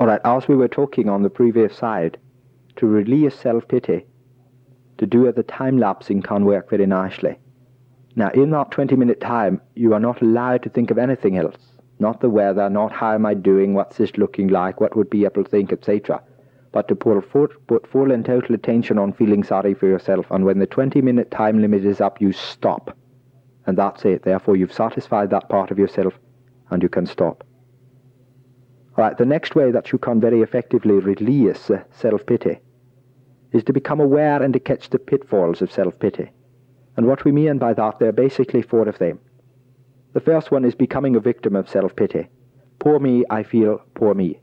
All right, as we were talking on the previous side, to release self-pity, to do the time-lapsing can work very nicely. Now, in that 20-minute time, you are not allowed to think of anything else. Not the weather, not how am I doing, what's this looking like, what would people think, etc. But to put full, put full and total attention on feeling sorry for yourself. And when the 20-minute time limit is up, you stop. And that's it. Therefore, you've satisfied that part of yourself, and you can stop. Right, the next way that you can very effectively release uh, self-pity is to become aware and to catch the pitfalls of self-pity. And what we mean by that, there are basically four of them. The first one is becoming a victim of self-pity. Poor me, I feel, poor me.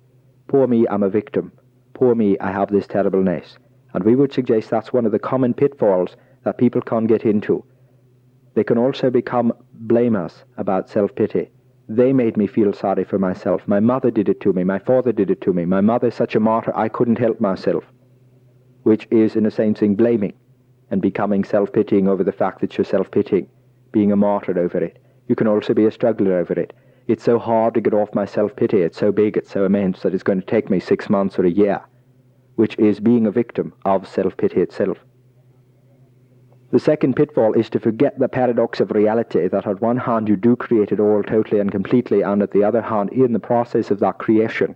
Poor me, I'm a victim. Poor me, I have this terribleness. And we would suggest that's one of the common pitfalls that people can get into. They can also become blamers about self-pity. They made me feel sorry for myself. My mother did it to me. My father did it to me. My mother's such a martyr, I couldn't help myself. Which is, in a sense, in blaming and becoming self-pitying over the fact that you're self-pitying, being a martyr over it. You can also be a struggler over it. It's so hard to get off my self-pity. It's so big, it's so immense that it's going to take me six months or a year, which is being a victim of self-pity itself. The second pitfall is to forget the paradox of reality that on one hand you do create it all totally and completely, and at the other hand, in the process of that creation,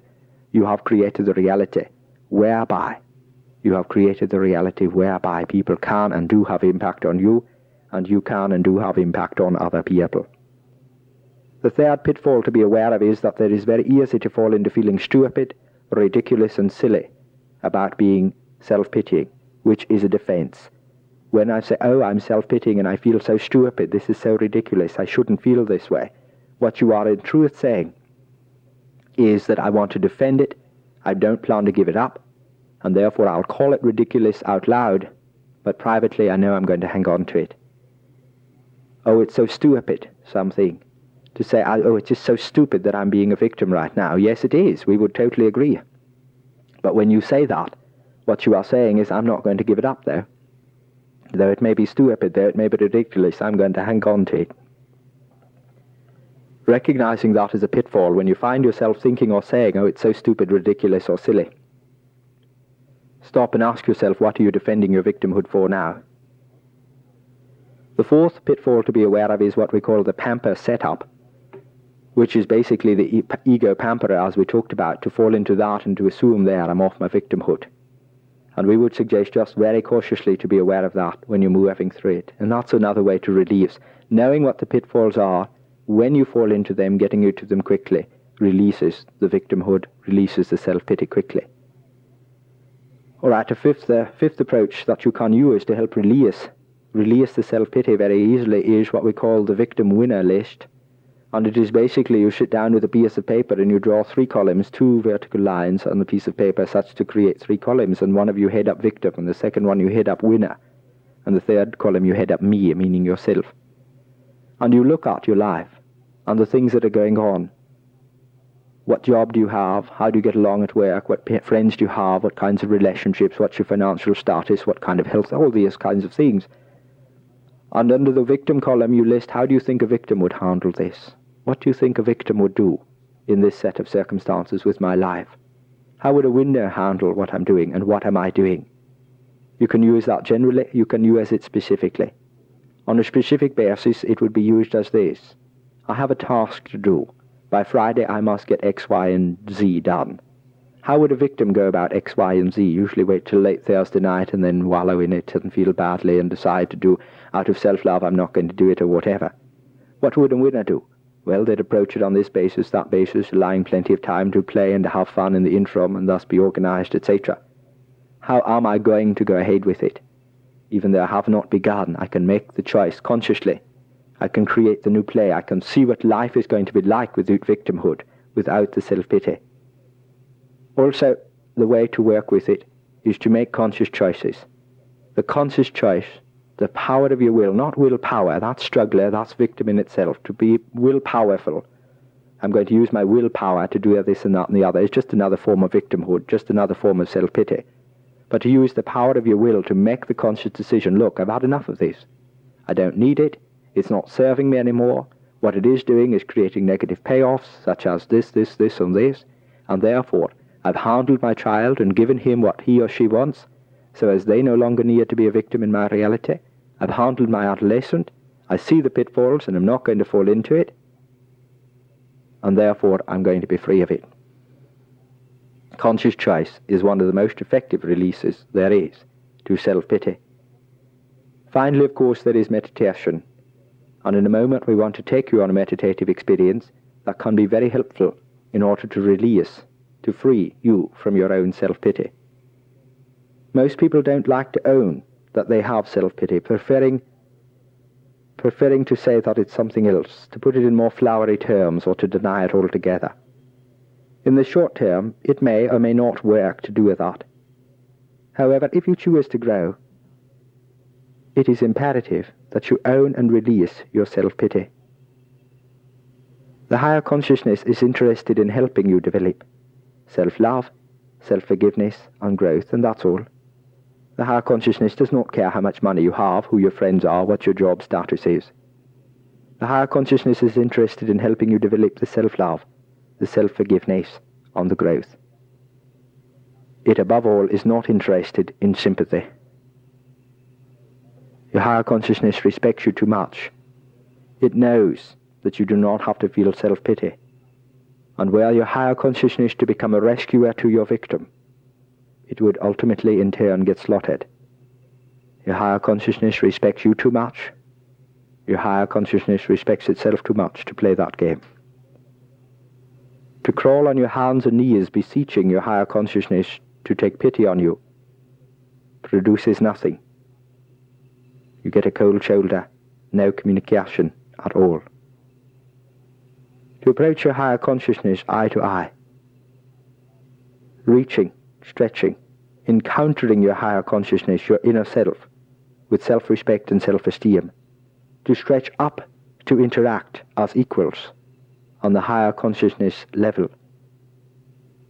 you have created the reality whereby you have created the reality whereby people can and do have impact on you, and you can and do have impact on other people. The third pitfall to be aware of is that it is very easy to fall into feeling stupid, ridiculous, and silly about being self-pitying, which is a defense. When I say, oh, I'm self-pitying and I feel so stupid, this is so ridiculous, I shouldn't feel this way, what you are in truth saying is that I want to defend it, I don't plan to give it up, and therefore I'll call it ridiculous out loud, but privately I know I'm going to hang on to it. Oh, it's so stupid, something to say, oh, it's just so stupid that I'm being a victim right now. Yes, it is. We would totally agree. But when you say that, what you are saying is, I'm not going to give it up, though. Though it may be stupid, though it may be ridiculous, I'm going to hang on to it. Recognizing that is a pitfall when you find yourself thinking or saying, oh, it's so stupid, ridiculous, or silly. Stop and ask yourself, what are you defending your victimhood for now? The fourth pitfall to be aware of is what we call the pamper setup, which is basically the ego pamperer, as we talked about, to fall into that and to assume there I'm off my victimhood. And we would suggest just very cautiously to be aware of that when you're moving through it. And that's another way to release. Knowing what the pitfalls are, when you fall into them, getting out of them quickly, releases the victimhood, releases the self-pity quickly. All right, a fifth, uh, fifth approach that you can use to help release, release the self-pity very easily is what we call the victim winner list. And it is basically you sit down with a piece of paper and you draw three columns, two vertical lines on the piece of paper such to create three columns, and one of you head up victim, and the second one you head up winner, and the third column you head up me, meaning yourself. And you look at your life and the things that are going on. What job do you have? How do you get along at work? What friends do you have? What kinds of relationships? What's your financial status? What kind of health? All these kinds of things. And under the victim column you list how do you think a victim would handle this? What do you think a victim would do in this set of circumstances with my life? How would a winner handle what I'm doing and what am I doing? You can use that generally, you can use it specifically. On a specific basis, it would be used as this. I have a task to do. By Friday, I must get X, Y, and Z done. How would a victim go about X, Y, and Z? Usually wait till late Thursday night and then wallow in it and feel badly and decide to do, out of self-love, I'm not going to do it or whatever. What would a winner do? Well, they'd approach it on this basis, that basis, allowing plenty of time to play and to have fun in the interim and thus be organized, etc. How am I going to go ahead with it? Even though I have not begun, I can make the choice consciously. I can create the new play. I can see what life is going to be like without victimhood, without the self-pity. Also, the way to work with it is to make conscious choices. The conscious choice the power of your will, not willpower, that's struggler, that's victim in itself, to be will powerful. I'm going to use my willpower to do this and that and the other. It's just another form of victimhood, just another form of self-pity. But to use the power of your will to make the conscious decision, look, I've had enough of this. I don't need it. It's not serving me anymore. What it is doing is creating negative payoffs, such as this, this, this, and this. And therefore, I've handled my child and given him what he or she wants, so as they no longer need to be a victim in my reality. I've handled my adolescent. I see the pitfalls and I'm not going to fall into it. And therefore, I'm going to be free of it. Conscious choice is one of the most effective releases there is to self-pity. Finally, of course, there is meditation. And in a moment, we want to take you on a meditative experience that can be very helpful in order to release, to free you from your own self-pity. Most people don't like to own that they have self-pity, preferring preferring to say that it's something else, to put it in more flowery terms, or to deny it altogether. In the short term, it may or may not work to do that. However, if you choose to grow, it is imperative that you own and release your self-pity. The higher consciousness is interested in helping you develop self-love, self-forgiveness, and growth, and that's all. The higher consciousness does not care how much money you have, who your friends are, what your job status is. The higher consciousness is interested in helping you develop the self-love, the self-forgiveness, and the growth. It above all is not interested in sympathy. Your higher consciousness respects you too much. It knows that you do not have to feel self-pity. And were your higher consciousness to become a rescuer to your victim, it would ultimately in turn get slaughtered. Your higher consciousness respects you too much. Your higher consciousness respects itself too much to play that game. To crawl on your hands and knees beseeching your higher consciousness to take pity on you produces nothing. You get a cold shoulder, no communication at all. To approach your higher consciousness eye to eye, reaching, stretching, encountering your higher consciousness, your inner self, with self-respect and self-esteem, to stretch up to interact as equals on the higher consciousness level.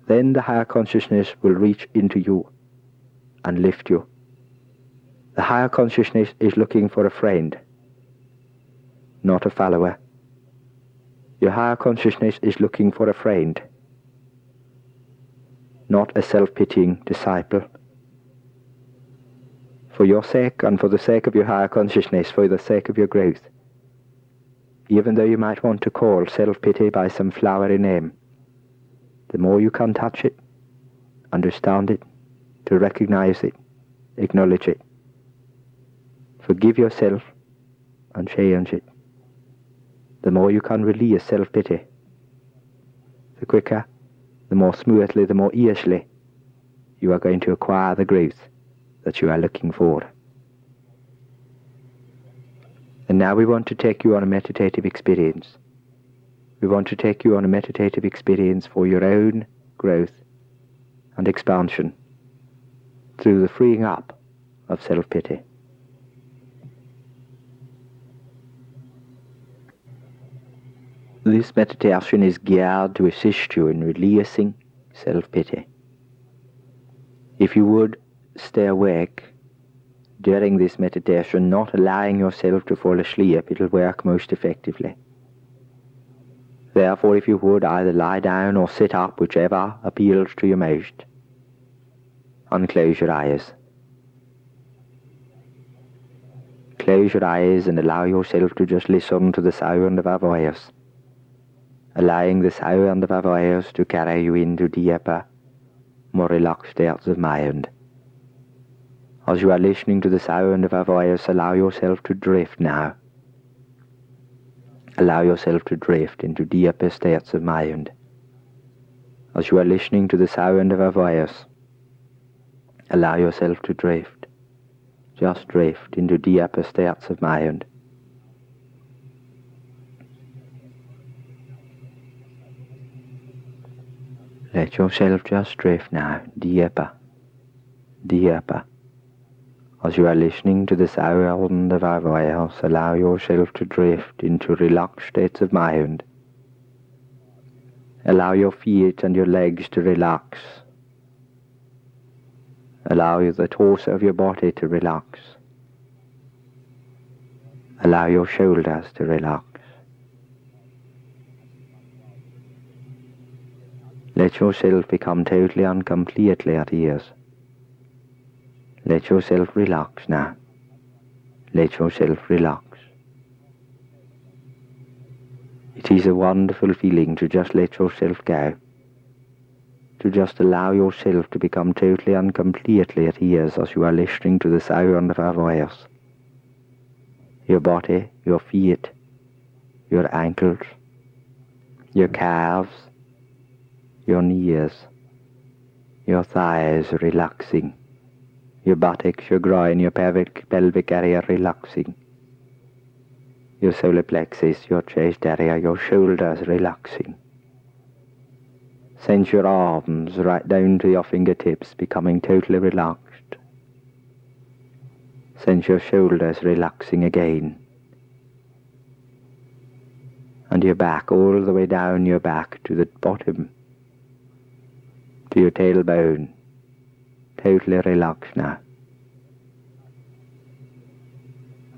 Then the higher consciousness will reach into you and lift you. The higher consciousness is looking for a friend, not a follower. Your higher consciousness is looking for a friend, not a self-pitying disciple. For your sake and for the sake of your higher consciousness, for the sake of your growth, even though you might want to call self-pity by some flowery name, the more you can touch it, understand it, to recognize it, acknowledge it, forgive yourself and change it, the more you can release self-pity, the quicker the more smoothly, the more easily you are going to acquire the growth that you are looking for. And now we want to take you on a meditative experience. We want to take you on a meditative experience for your own growth and expansion through the freeing up of self-pity. This meditation is geared to assist you in releasing self-pity. If you would stay awake during this meditation, not allowing yourself to fall asleep, it'll work most effectively. Therefore, if you would either lie down or sit up, whichever appeals to you most, and close your eyes. Close your eyes and allow yourself to just listen to the sound of our voice allowing the sound of our voice to carry you into deeper, more relaxed states of mind. As you are listening to the sound of our voice, allow yourself to drift now. Allow yourself to drift into deeper states of mind. As you are listening to the sound of our voice, allow yourself to drift. Just drift into deeper states of mind. Let yourself just drift now, deeper, deeper. As you are listening to the sound of our voice, allow yourself to drift into relaxed states of mind. Allow your feet and your legs to relax. Allow the torso of your body to relax. Allow your shoulders to relax. Let yourself become totally and completely at ease. Let yourself relax now. Let yourself relax. It is a wonderful feeling to just let yourself go. To just allow yourself to become totally and completely at ease as you are listening to the sound of our voice. Your body, your feet, your ankles, your calves, your knees, your thighs relaxing your buttocks, your groin, your pelvic, pelvic area relaxing. Your solar plexus, your chest area, your shoulders relaxing. Sense your arms right down to your fingertips becoming totally relaxed. Sense your shoulders relaxing again. And your back all the way down your back to the bottom, to your tailbone totally relaxed now.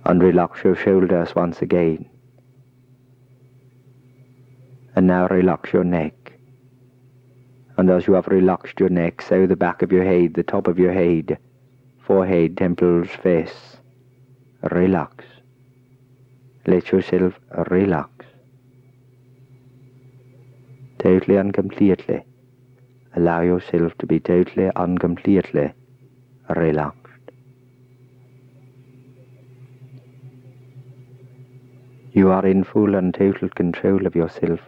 And relax your shoulders once again. And now relax your neck. And as you have relaxed your neck, so the back of your head, the top of your head, forehead, temples, face, relax. Let yourself relax. Totally and completely allow yourself to be totally and completely relaxed. You are in full and total control of yourself.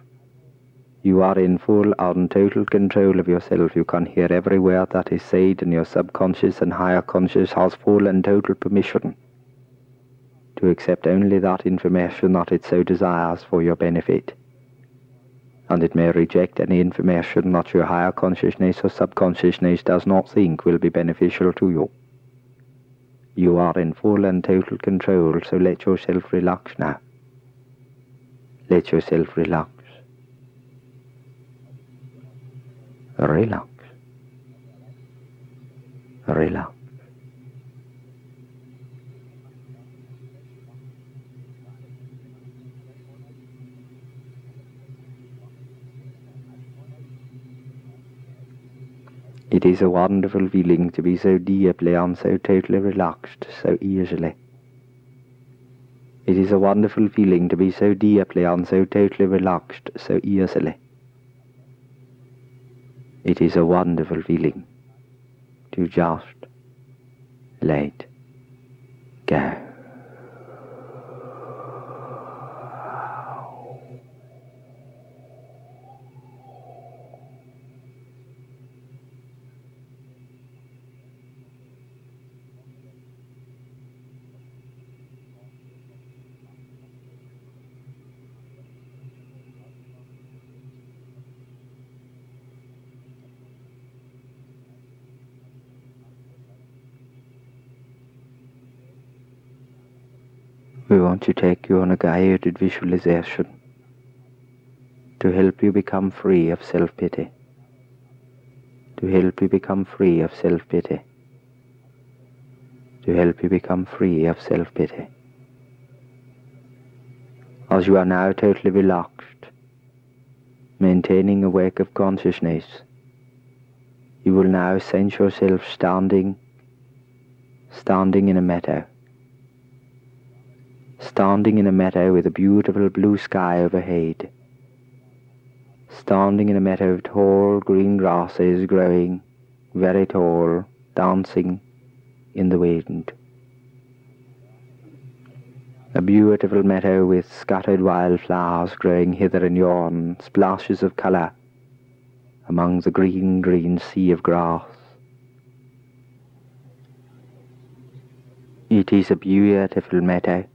You are in full and total control of yourself. You can hear every word that is said, and your subconscious and higher conscious has full and total permission to accept only that information that it so desires for your benefit and it may reject any information that your higher consciousness or subconsciousness does not think will be beneficial to you. You are in full and total control, so let yourself relax now. Let yourself relax. Relax. Relax. It is a wonderful feeling to be so deeply and so totally relaxed so easily. It is a wonderful feeling to be so deeply and so totally relaxed so easily. It is a wonderful feeling to just let go. we want to take you on a guided visualization to help you become free of self-pity, to help you become free of self-pity, to help you become free of self-pity. As you are now totally relaxed, maintaining a wake of consciousness, you will now sense yourself standing, standing in a meadow standing in a meadow with a beautiful blue sky overhead, standing in a meadow of tall green grasses growing very tall, dancing in the wind. A beautiful meadow with scattered wildflowers growing hither and yon, splashes of colour among the green, green sea of grass. It is a beautiful meadow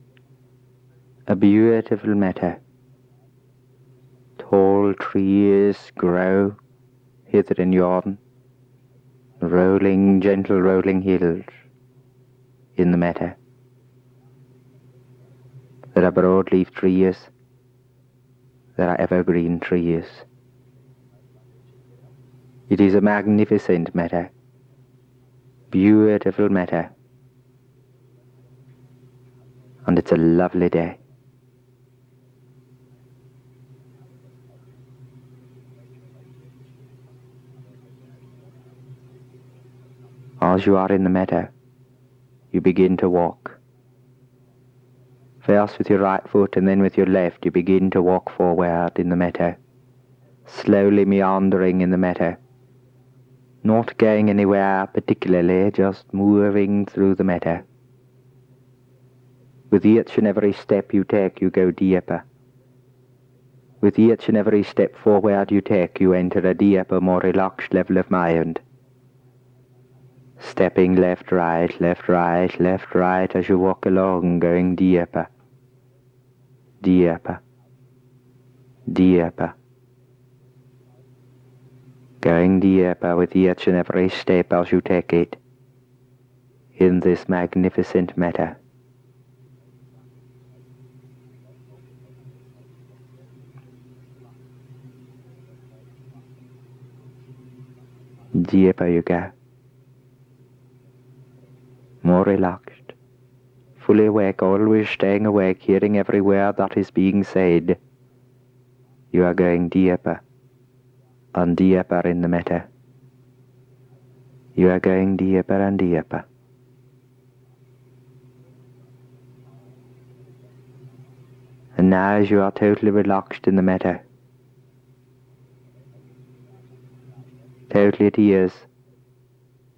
a beautiful meadow. Tall trees grow hither and yon, rolling, gentle rolling hills in the meadow. There are broadleaf trees, there are evergreen trees. It is a magnificent meadow, beautiful meadow, and it's a lovely day. As you are in the meadow, you begin to walk. First with your right foot and then with your left, you begin to walk forward in the meadow, slowly meandering in the meadow, not going anywhere particularly, just moving through the meadow. With each and every step you take, you go deeper. With each and every step forward you take, you enter a deeper, more relaxed level of mind. Stepping left, right, left, right, left, right as you walk along, going deeper, deeper, deeper. Going deeper with each and every step as you take it in this magnificent matter. Deeper you go more relaxed, fully awake, always staying awake, hearing every word that is being said. You are going deeper and deeper in the matter. You are going deeper and deeper. And now as you are totally relaxed in the matter, totally at ease,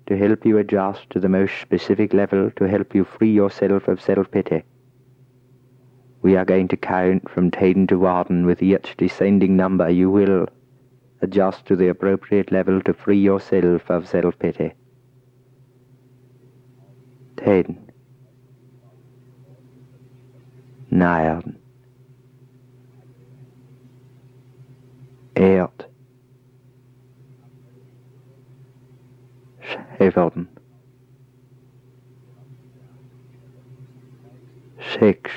to help you adjust to the most specific level to help you free yourself of self-pity. We are going to count from 10 to 1 with each descending number you will adjust to the appropriate level to free yourself of self-pity. 10 9 8 seven, six,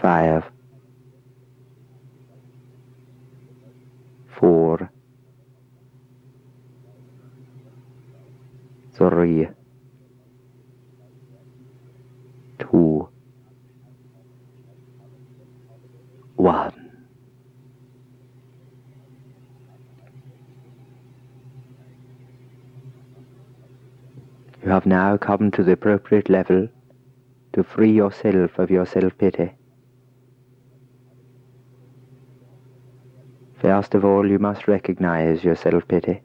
five, four, three, two, one. You have now come to the appropriate level to free yourself of your self-pity. First of all, you must recognize your self-pity.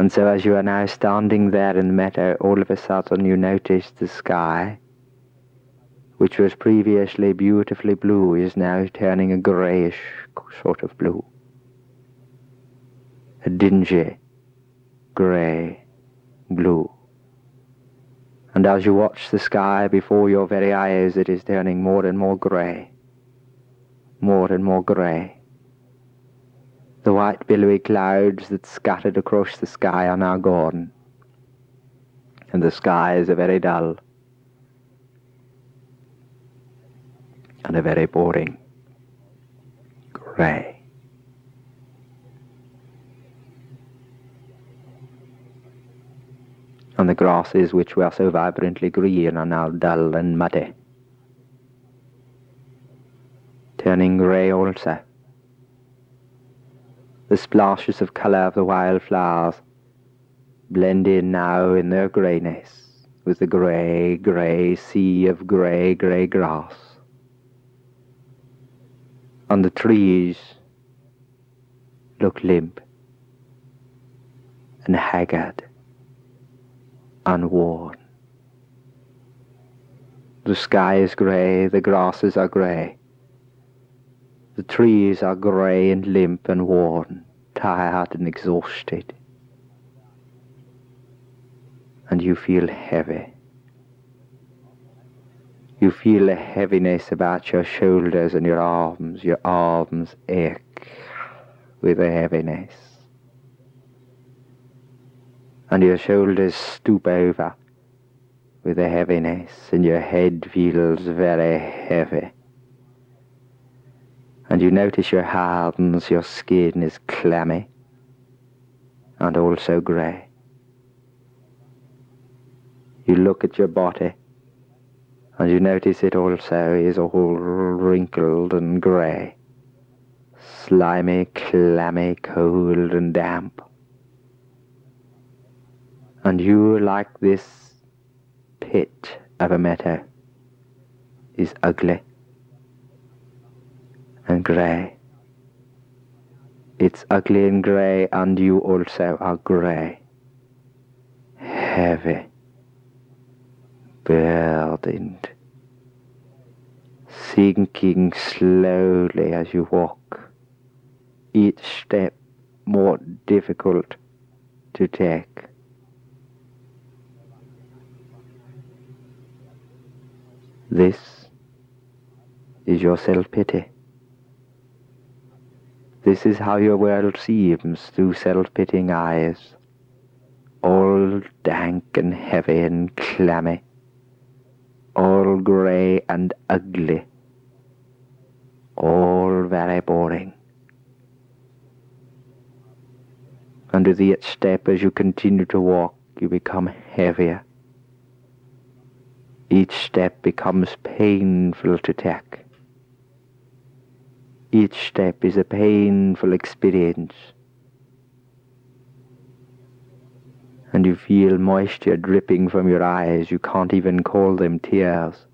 And so as you are now standing there in the meadow, all of a sudden you notice the sky, which was previously beautifully blue, is now turning a greyish sort of blue. A dingy, grey, blue. And as you watch the sky before your very eyes, it is turning more and more grey, more and more grey. The white billowy clouds that scattered across the sky are now gone, and the skies are very dull and a very boring grey. And the grasses which were so vibrantly green are now dull and muddy, turning grey also. The splashes of colour of the wild flowers blend in now in their greyness with the grey, grey sea of grey, grey grass. And the trees look limp and haggard unworn. The sky is grey, the grasses are grey. The trees are grey and limp and worn, tired and exhausted. And you feel heavy. You feel a heaviness about your shoulders and your arms. Your arms ache with a heaviness and your shoulders stoop over with a heaviness, and your head feels very heavy. And you notice your hands, your skin is clammy and also grey. You look at your body, and you notice it also is all wrinkled and grey, slimy, clammy, cold and damp. And you, like this pit of a meadow, is ugly and grey. It's ugly and grey, and you also are grey, heavy, burdened, sinking slowly as you walk, each step more difficult to take. This is your self-pity. This is how your world seems through self-pitying eyes, all dank and heavy and clammy, all grey and ugly, all very boring. With each step as you continue to walk, you become heavier. Each step becomes painful to take. Each step is a painful experience. And you feel moisture dripping from your eyes. You can't even call them tears.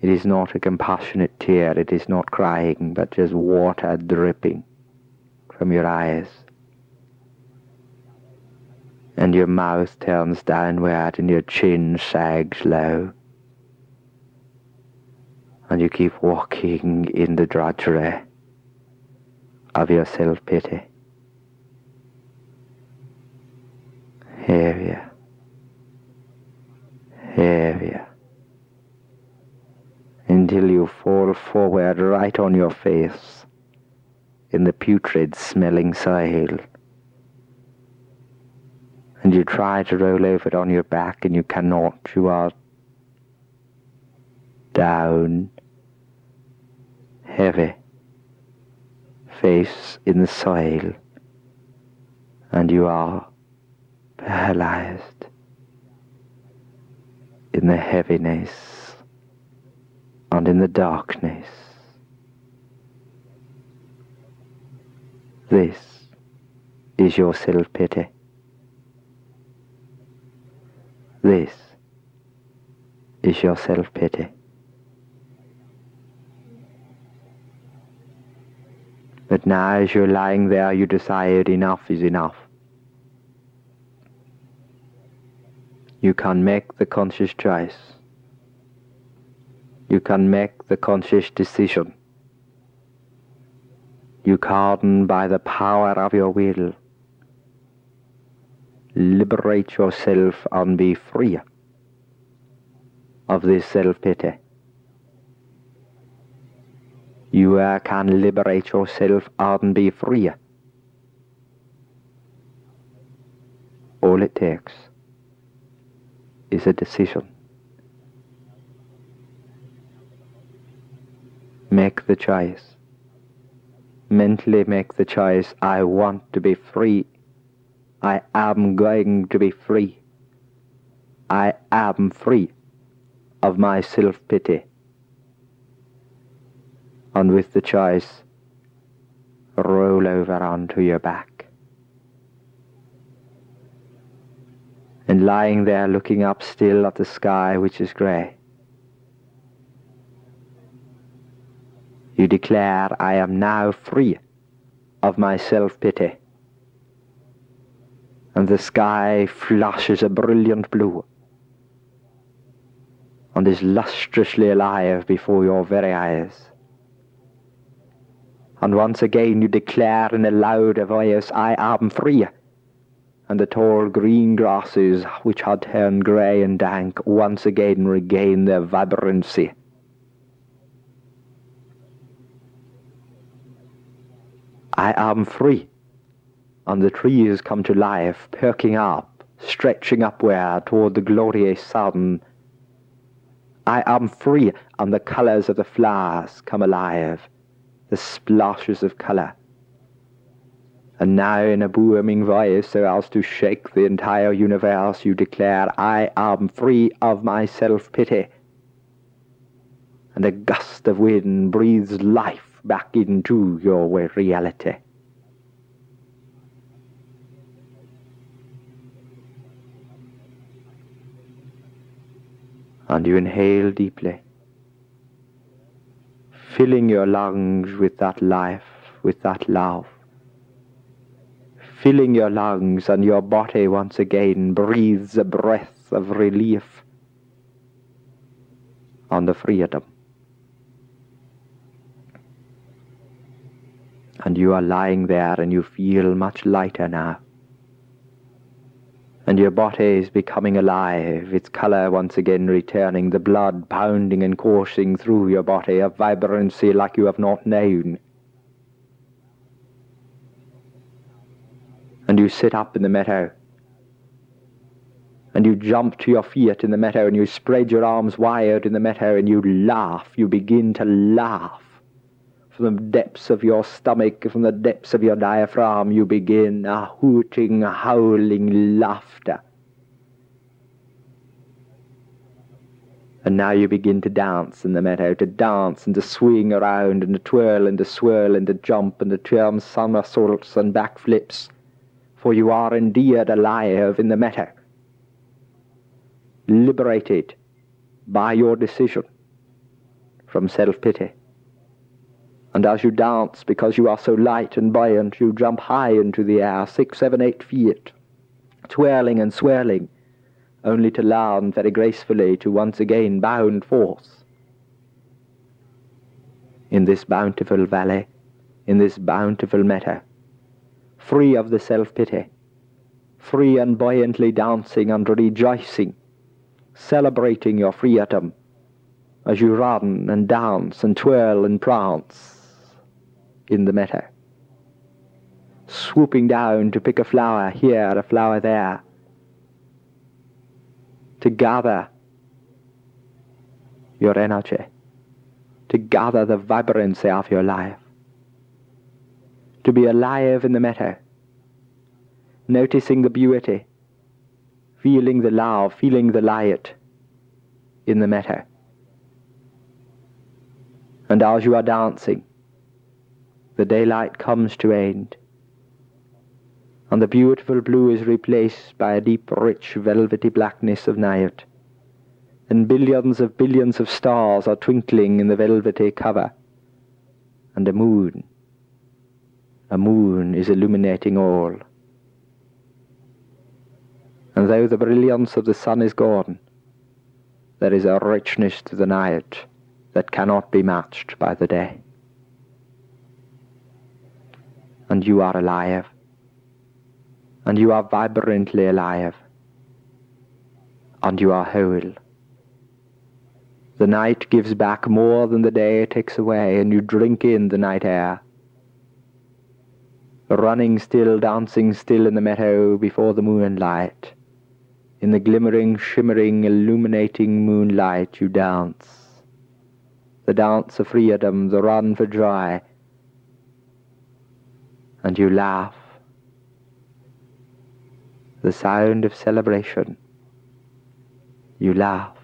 It is not a compassionate tear. It is not crying, but just water dripping from your eyes. And your mouth turns downward and your chin sags low and you keep walking in the drudgery of your self-pity. Heavier, heavier, until you fall forward right on your face in the putrid smelling soil. And you try to roll over it on your back and you cannot. You are down heavy, face in the soil, and you are paralyzed in the heaviness and in the darkness. This is your self-pity. This is your self-pity. But now as you're lying there, you decide enough is enough. You can make the conscious choice. You can make the conscious decision. You can, by the power of your will, liberate yourself and be free of this self-pity you uh, can liberate yourself and be free. All it takes is a decision. Make the choice. Mentally make the choice. I want to be free. I am going to be free. I am free of my self-pity and with the choice, roll over onto your back. And lying there looking up still at the sky which is grey, you declare, I am now free of my self-pity. And the sky flashes a brilliant blue and is lustrously alive before your very eyes and once again you declare in a louder voice, I am free. And the tall green grasses, which had turned grey and dank, once again regain their vibrancy. I am free. And the trees come to life, perking up, stretching upward toward the glorious sun. I am free, and the colours of the flowers come alive the splashes of colour. And now in a booming voice, so as to shake the entire universe, you declare, I am free of my self-pity. And a gust of wind breathes life back into your reality. And you inhale deeply, filling your lungs with that life, with that love. Filling your lungs and your body once again breathes a breath of relief on the freedom. And you are lying there and you feel much lighter now. And your body is becoming alive, its color once again returning, the blood pounding and coursing through your body, a vibrancy like you have not known. And you sit up in the meadow and you jump to your feet in the meadow and you spread your arms wide in the meadow and you laugh. You begin to laugh. From the depths of your stomach, from the depths of your diaphragm, you begin a hooting, howling laughter. And now you begin to dance in the meadow, to dance and to swing around and to twirl and to swirl and to jump and to turn somersaults and backflips, for you are indeed alive in the meadow liberated by your decision from self-pity. And as you dance, because you are so light and buoyant, you jump high into the air, six, seven, eight feet, twirling and swirling, only to land very gracefully to once again bound forth. In this bountiful valley, in this bountiful meadow, free of the self-pity, free and buoyantly dancing and rejoicing celebrating your freedom as you run and dance and twirl and prance in the meadow. Swooping down to pick a flower here, a flower there, to gather your energy, to gather the vibrancy of your life, to be alive in the meadow, noticing the beauty, feeling the love, feeling the light in the meadow. And as you are dancing, the daylight comes to end, and the beautiful blue is replaced by a deep, rich, velvety blackness of night, and billions of billions of stars are twinkling in the velvety cover, and a moon, a moon is illuminating all and though the brilliance of the sun is gone, there is a richness to the night that cannot be matched by the day. And you are alive, and you are vibrantly alive, and you are whole. The night gives back more than the day takes away, and you drink in the night air. Running still, dancing still in the meadow before the moonlight in the glimmering, shimmering, illuminating moonlight you dance. The dance of freedom, the run for joy. And you laugh. The sound of celebration. You laugh.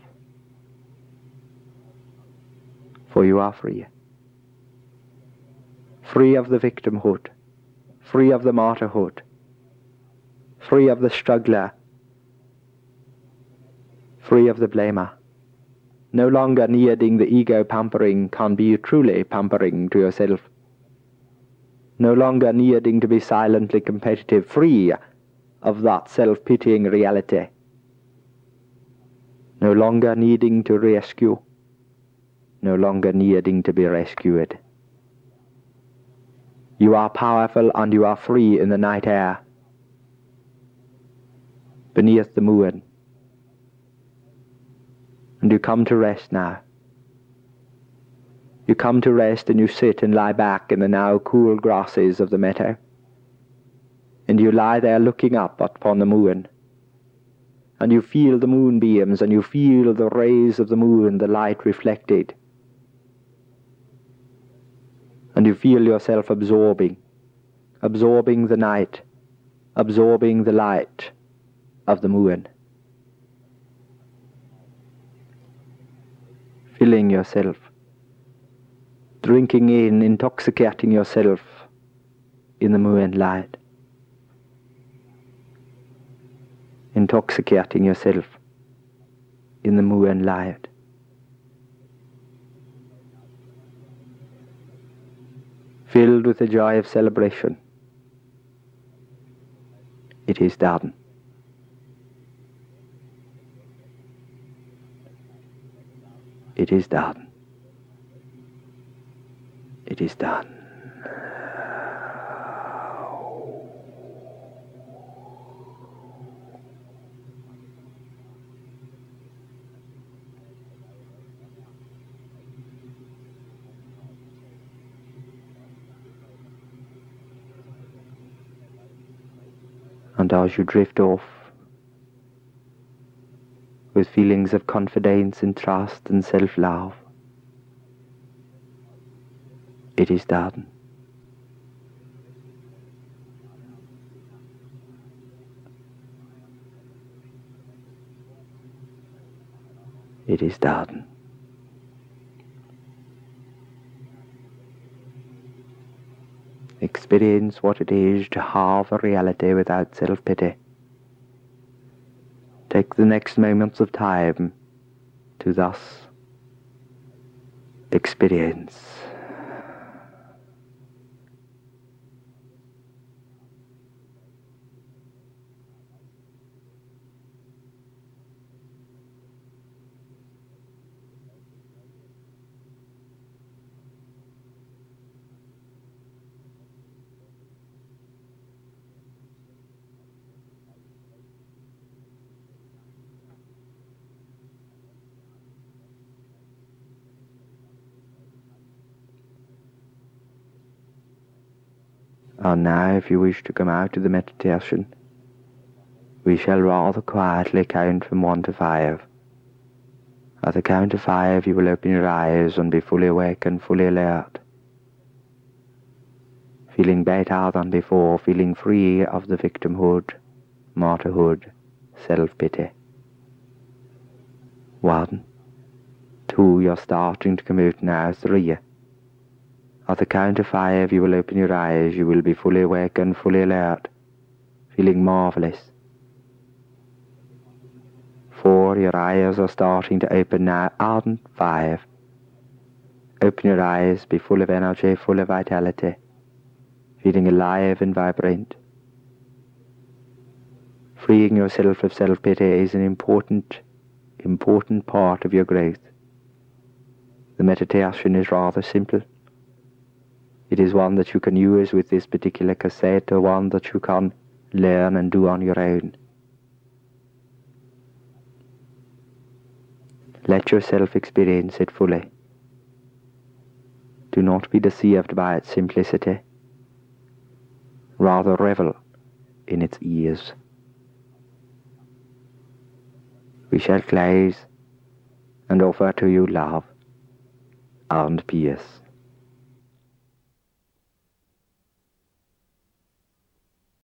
For you are free. Free of the victimhood. Free of the martyrhood. Free of the struggler free of the blamer. No longer needing the ego pampering can be truly pampering to yourself. No longer needing to be silently competitive, free of that self-pitying reality. No longer needing to rescue, no longer needing to be rescued. You are powerful and you are free in the night air. Beneath the moon, and you come to rest now. You come to rest and you sit and lie back in the now cool grasses of the meadow. And you lie there looking up upon the moon. And you feel the moonbeams and you feel the rays of the moon, the light reflected. And you feel yourself absorbing, absorbing the night, absorbing the light of the moon. filling yourself, drinking in, intoxicating yourself in the moonlight. Intoxicating yourself in the moonlight. Filled with the joy of celebration. It is done. It is done. It is done. And as you drift off with feelings of confidence and trust and self-love, it It is done. Experience what it is to have a reality without self-pity. Take the next moments of time to thus experience. And now, if you wish to come out of the meditation, we shall rather quietly count from one to five. At the count of five, you will open your eyes and be fully awake and fully alert. Feeling better than before, feeling free of the victimhood, martyrhood, self-pity. One, two, you're starting to come out now, three. At the count of five, you will open your eyes. You will be fully awake and fully alert, feeling marvelous. Four, your eyes are starting to open now. And five, open your eyes, be full of energy, full of vitality, feeling alive and vibrant. Freeing yourself of self-pity is an important, important part of your growth. The meditation is rather simple. It is one that you can use with this particular cassette or one that you can learn and do on your own. Let yourself experience it fully. Do not be deceived by its simplicity. Rather revel in its ease. We shall close and offer to you love and peace.